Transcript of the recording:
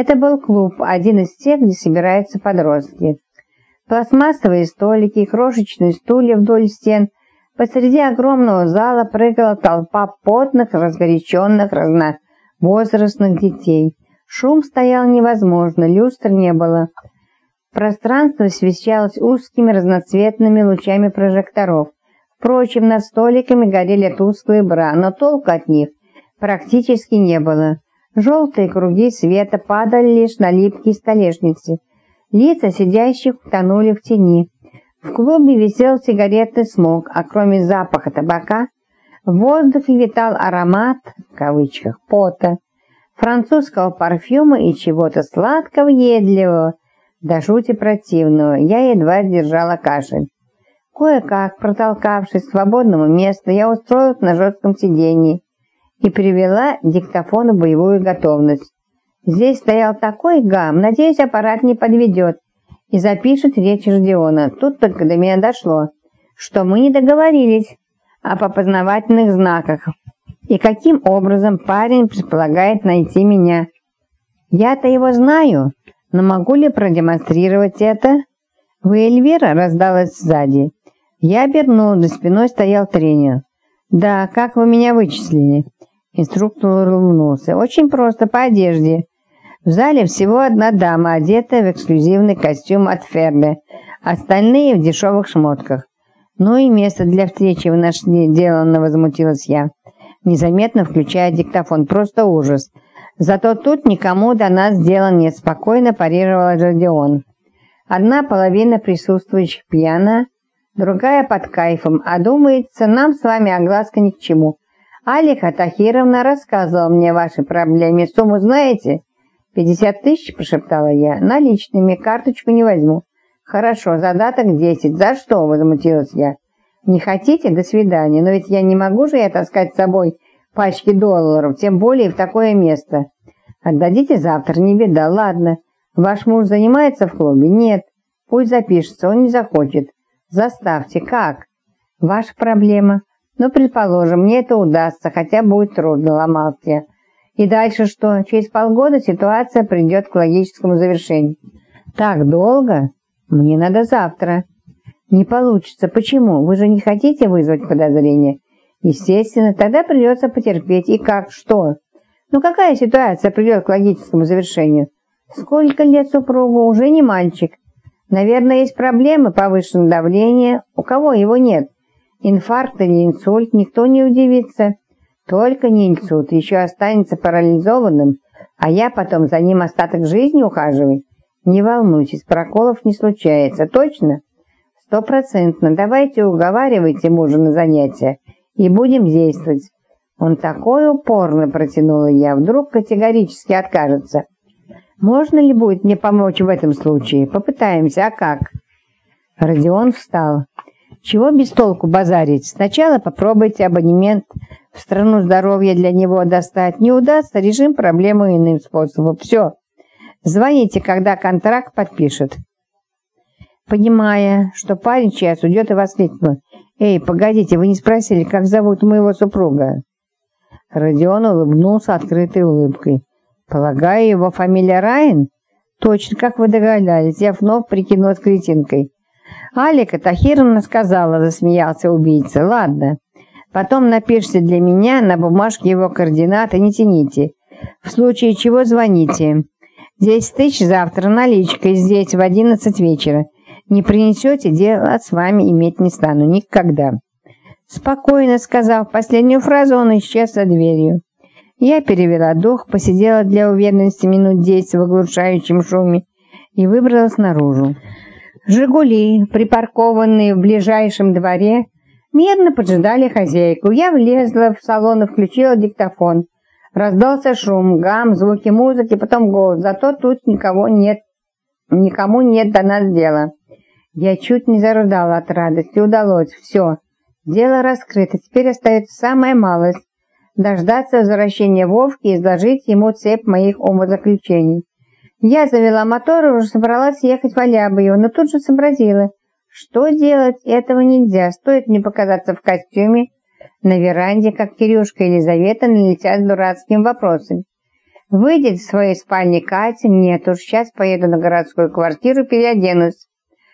Это был клуб, один из тех, где собираются подростки. Пластмассовые столики, крошечные стулья вдоль стен. Посреди огромного зала прыгала толпа потных, разгоряченных, разновозрастных детей. Шум стоял невозможно, люстр не было. Пространство освещалось узкими разноцветными лучами прожекторов. Впрочем, над столиками горели тусклые бра, но толку от них практически не было. Желтые круги света падали лишь на липкие столешницы. Лица сидящих тонули в тени. В клубе висел сигаретный смог, а кроме запаха табака, в воздухе витал аромат, в кавычках, пота, французского парфюма и чего-то сладкого, едливого, до жути противного. Я едва сдержала кашель. Кое-как, протолкавшись к свободному месту, я устроилась на жестком сиденье и привела диктофон в боевую готовность. Здесь стоял такой гам, надеюсь, аппарат не подведет и запишет речь Родиона. Тут только до меня дошло, что мы не договорились о попознавательных знаках и каким образом парень предполагает найти меня. Я-то его знаю, но могу ли продемонстрировать это? Вы Эльвира раздалась сзади. Я обернул, за спиной стоял тренер. «Да, как вы меня вычислили?» Инструктор улыбнулся. «Очень просто, по одежде. В зале всего одна дама, одетая в эксклюзивный костюм от Фербе, остальные в дешевых шмотках. Ну и место для встречи вы нашли, деланно возмутилась я, незаметно включая диктофон. Просто ужас. Зато тут никому до нас дела нет, спокойно парировал Родион. Одна половина присутствующих пьяна, другая под кайфом, а думается, нам с вами огласка ни к чему. Алика Тахировна рассказывала мне ваши проблемы. Сумму знаете? «Пятьдесят тысяч?» – прошептала я. «Наличными, карточку не возьму». «Хорошо, задаток десять. За что?» – возмутилась я. «Не хотите? До свидания. Но ведь я не могу же я таскать с собой пачки долларов, тем более в такое место. Отдадите завтра, не беда. Ладно. Ваш муж занимается в клубе? Нет. Пусть запишется, он не захочет. Заставьте. Как? Ваша проблема. Ну, предположим, мне это удастся, хотя будет трудно, ломался и дальше что? Через полгода ситуация придет к логическому завершению. Так долго? Мне надо завтра. Не получится. Почему? Вы же не хотите вызвать подозрения? Естественно, тогда придется потерпеть. И как? Что? Ну какая ситуация придет к логическому завершению? Сколько лет супругу? Уже не мальчик. Наверное, есть проблемы, повышенное давление. У кого его нет? Инфаркт или инсульт, никто не удивится. Только не инсульт, еще останется парализованным, а я потом за ним остаток жизни ухаживаю. Не волнуйтесь, проколов не случается, точно? Стопроцентно. Давайте уговаривайте мужа на занятия и будем действовать. Он такой упорно протянула я, вдруг категорически откажется. Можно ли будет мне помочь в этом случае? Попытаемся, а как? Родион встал. Чего без толку базарить? Сначала попробуйте абонемент в страну здоровья для него достать. Не удастся, режим проблему иным способом. Все. Звоните, когда контракт подпишет. Понимая, что парень сейчас уйдет и воскликнул. «Эй, погодите, вы не спросили, как зовут моего супруга?» Родион улыбнулся открытой улыбкой. «Полагаю, его фамилия Райан?» «Точно, как вы догадались, я вновь прикинулась кретинкой». «Алика Тахировна сказала», — засмеялся убийца. «Ладно, потом напишите для меня на бумажке его координаты, не тяните. В случае чего звоните. Десять тысяч завтра наличкой здесь в одиннадцать вечера. Не принесете, дело с вами иметь не стану. Никогда». Спокойно сказав последнюю фразу, он исчез за дверью. Я перевела дух, посидела для уверенности минут десять в оглушающем шуме и выбралась наружу. «Жигули», припаркованные в ближайшем дворе, мирно поджидали хозяйку. Я влезла в салон и включила диктофон. Раздался шум, гам, звуки музыки, потом голос. Зато тут никого нет, никому нет до нас дела. Я чуть не зарыдала от радости. Удалось. Все. Дело раскрыто. Теперь остается самая малость. Дождаться возвращения Вовки и изложить ему цепь моих умозаключений. Я завела мотор и уже собралась ехать в Алябьево, но тут же сообразила, что делать, этого нельзя, стоит мне показаться в костюме на веранде, как Кирюшка и Елизавета налетят дурацким вопросом. Выйдет из своей спальни Катя, нет уж, сейчас поеду на городскую квартиру, переоденусь.